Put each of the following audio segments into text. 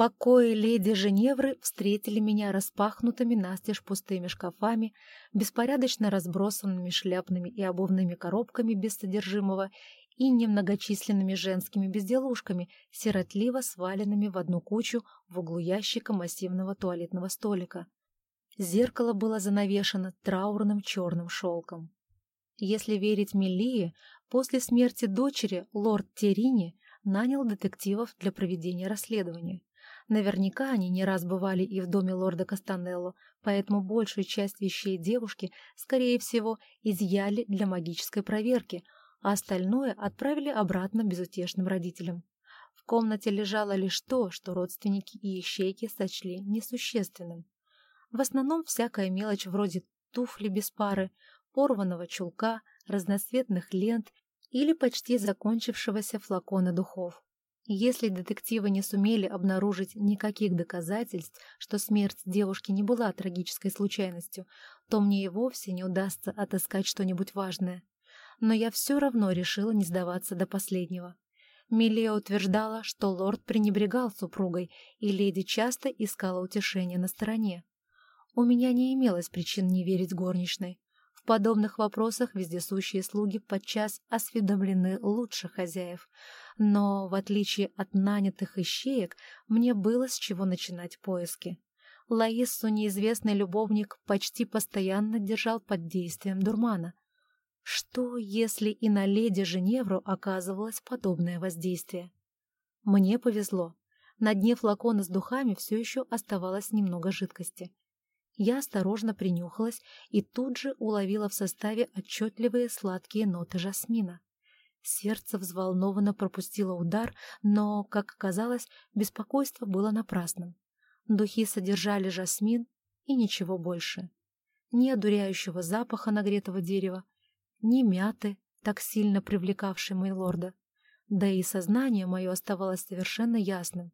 Покои леди Женевры встретили меня распахнутыми настежь пустыми шкафами, беспорядочно разбросанными шляпными и обувными коробками без содержимого и немногочисленными женскими безделушками, сиротливо сваленными в одну кучу в углу ящика массивного туалетного столика. Зеркало было занавешено траурным черным шелком. Если верить Мелии, после смерти дочери лорд Терини нанял детективов для проведения расследования. Наверняка они не раз бывали и в доме лорда Кастанелло, поэтому большую часть вещей девушки, скорее всего, изъяли для магической проверки, а остальное отправили обратно безутешным родителям. В комнате лежало лишь то, что родственники и ищейки сочли несущественным. В основном всякая мелочь вроде туфли без пары, порванного чулка, разноцветных лент или почти закончившегося флакона духов. Если детективы не сумели обнаружить никаких доказательств, что смерть девушки не была трагической случайностью, то мне и вовсе не удастся отыскать что-нибудь важное. Но я все равно решила не сдаваться до последнего. Милия утверждала, что лорд пренебрегал супругой, и леди часто искала утешения на стороне. У меня не имелось причин не верить горничной. Подобных вопросах вездесущие слуги подчас осведомлены лучше хозяев, но, в отличие от нанятых ищеек, мне было с чего начинать поиски. Лаиссу неизвестный любовник почти постоянно держал под действием дурмана. Что, если и на леди Женевру оказывалось подобное воздействие? Мне повезло. На дне флакона с духами все еще оставалось немного жидкости. Я осторожно принюхалась и тут же уловила в составе отчетливые сладкие ноты жасмина. Сердце взволнованно пропустило удар, но, как оказалось, беспокойство было напрасным. Духи содержали жасмин и ничего больше. Ни одуряющего запаха нагретого дерева, ни мяты, так сильно привлекавшей Мейлорда. Да и сознание мое оставалось совершенно ясным.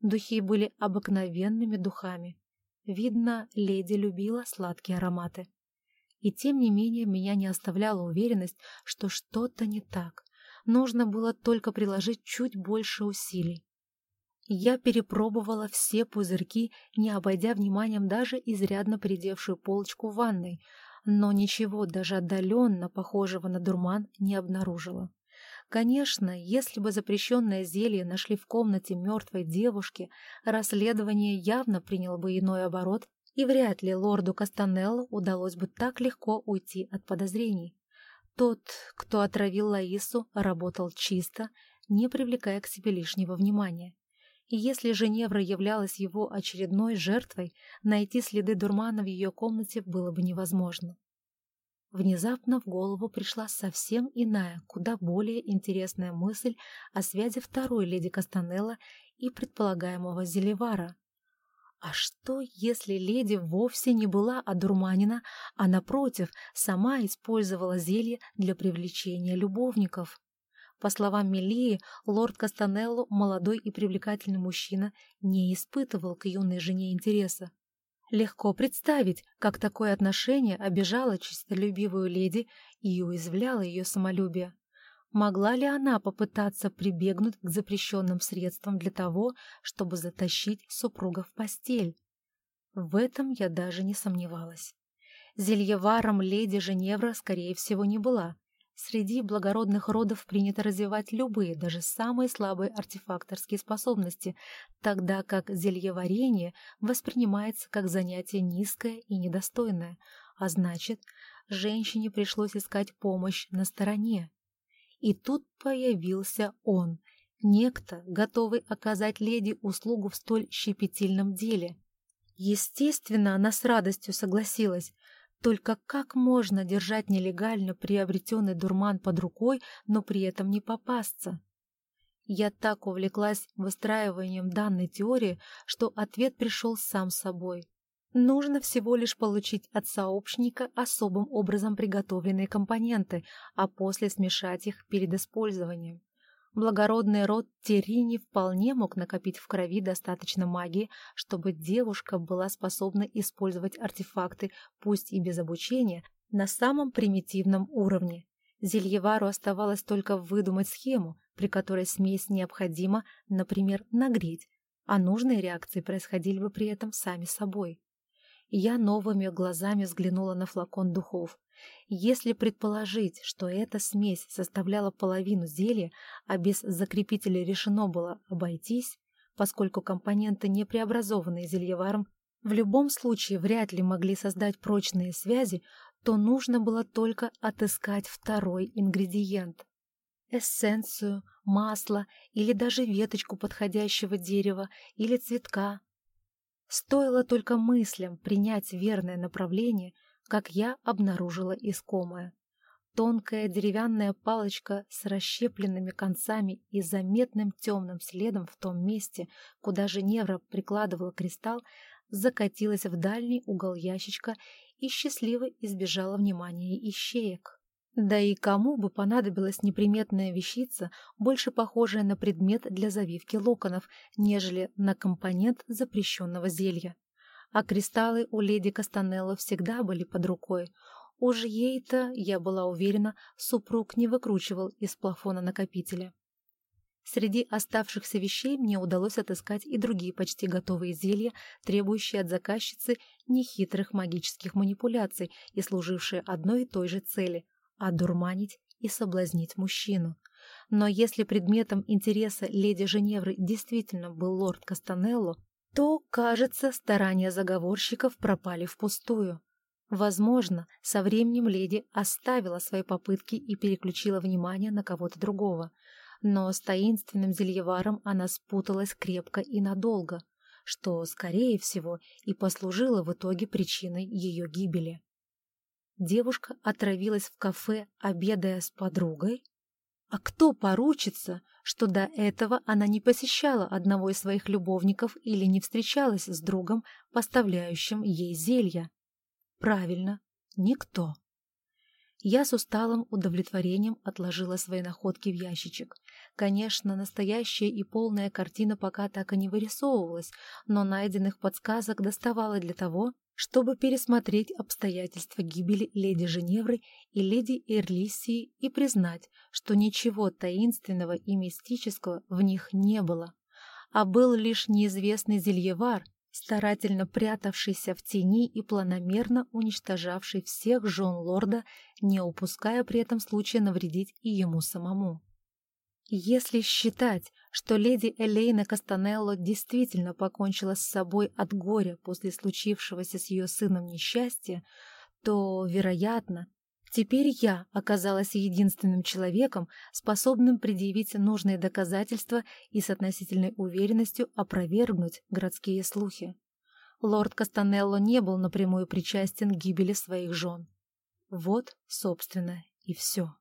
Духи были обыкновенными духами, Видно, леди любила сладкие ароматы. И тем не менее меня не оставляла уверенность, что что-то не так. Нужно было только приложить чуть больше усилий. Я перепробовала все пузырьки, не обойдя вниманием даже изрядно придевшую полочку в ванной, но ничего даже отдаленно похожего на дурман не обнаружила. Конечно, если бы запрещенное зелье нашли в комнате мертвой девушки, расследование явно приняло бы иной оборот, и вряд ли лорду Кастанелло удалось бы так легко уйти от подозрений. Тот, кто отравил Лаису, работал чисто, не привлекая к себе лишнего внимания. И если Женевра являлась его очередной жертвой, найти следы дурмана в ее комнате было бы невозможно. Внезапно в голову пришла совсем иная, куда более интересная мысль о связи второй леди Кастанелла и предполагаемого Зелевара. А что, если леди вовсе не была одурманена, а, напротив, сама использовала зелье для привлечения любовников? По словам Мелии, лорд Кастанелло, молодой и привлекательный мужчина, не испытывал к юной жене интереса. Легко представить, как такое отношение обижало чистолюбивую леди и уязвляло ее самолюбие. Могла ли она попытаться прибегнуть к запрещенным средствам для того, чтобы затащить супруга в постель? В этом я даже не сомневалась. Зельеваром леди Женевра, скорее всего, не была, Среди благородных родов принято развивать любые, даже самые слабые артефакторские способности, тогда как зельеварение воспринимается как занятие низкое и недостойное, а значит, женщине пришлось искать помощь на стороне. И тут появился он, некто, готовый оказать леди услугу в столь щепетильном деле. Естественно, она с радостью согласилась, только как можно держать нелегально приобретенный дурман под рукой, но при этом не попасться? Я так увлеклась выстраиванием данной теории, что ответ пришел сам собой. Нужно всего лишь получить от сообщника особым образом приготовленные компоненты, а после смешать их перед использованием. Благородный род Терини вполне мог накопить в крови достаточно магии, чтобы девушка была способна использовать артефакты, пусть и без обучения, на самом примитивном уровне. Зельевару оставалось только выдумать схему, при которой смесь необходимо, например, нагреть, а нужные реакции происходили бы при этом сами собой. Я новыми глазами взглянула на флакон духов. Если предположить, что эта смесь составляла половину зелья, а без закрепителя решено было обойтись, поскольку компоненты, не преобразованные зельеваром, в любом случае вряд ли могли создать прочные связи, то нужно было только отыскать второй ингредиент. Эссенцию, масло или даже веточку подходящего дерева или цветка. Стоило только мыслям принять верное направление, как я обнаружила искомое. Тонкая деревянная палочка с расщепленными концами и заметным темным следом в том месте, куда Женевра прикладывала кристалл, закатилась в дальний угол ящичка и счастливо избежала внимания ищеек. Да и кому бы понадобилась неприметная вещица, больше похожая на предмет для завивки локонов, нежели на компонент запрещенного зелья. А кристаллы у леди Кастанелло всегда были под рукой. Уж ей-то, я была уверена, супруг не выкручивал из плафона накопителя. Среди оставшихся вещей мне удалось отыскать и другие почти готовые зелья, требующие от заказчицы нехитрых магических манипуляций и служившие одной и той же цели — одурманить и соблазнить мужчину. Но если предметом интереса леди Женевры действительно был лорд Кастанелло, то, кажется, старания заговорщиков пропали впустую. Возможно, со временем леди оставила свои попытки и переключила внимание на кого-то другого — но с таинственным зельеваром она спуталась крепко и надолго, что, скорее всего, и послужило в итоге причиной ее гибели. Девушка отравилась в кафе, обедая с подругой? А кто поручится, что до этого она не посещала одного из своих любовников или не встречалась с другом, поставляющим ей зелья? Правильно, никто. Я с усталым удовлетворением отложила свои находки в ящичек. Конечно, настоящая и полная картина пока так и не вырисовывалась, но найденных подсказок доставало для того, чтобы пересмотреть обстоятельства гибели леди Женевры и леди Эрлисии и признать, что ничего таинственного и мистического в них не было, а был лишь неизвестный зельевар, старательно прятавшийся в тени и планомерно уничтожавший всех жен лорда, не упуская при этом случая навредить и ему самому. Если считать, что леди Элейна Кастанелло действительно покончила с собой от горя после случившегося с ее сыном несчастья, то, вероятно, Теперь я оказалась единственным человеком, способным предъявить нужные доказательства и с относительной уверенностью опровергнуть городские слухи. Лорд Кастанелло не был напрямую причастен к гибели своих жен. Вот, собственно, и все.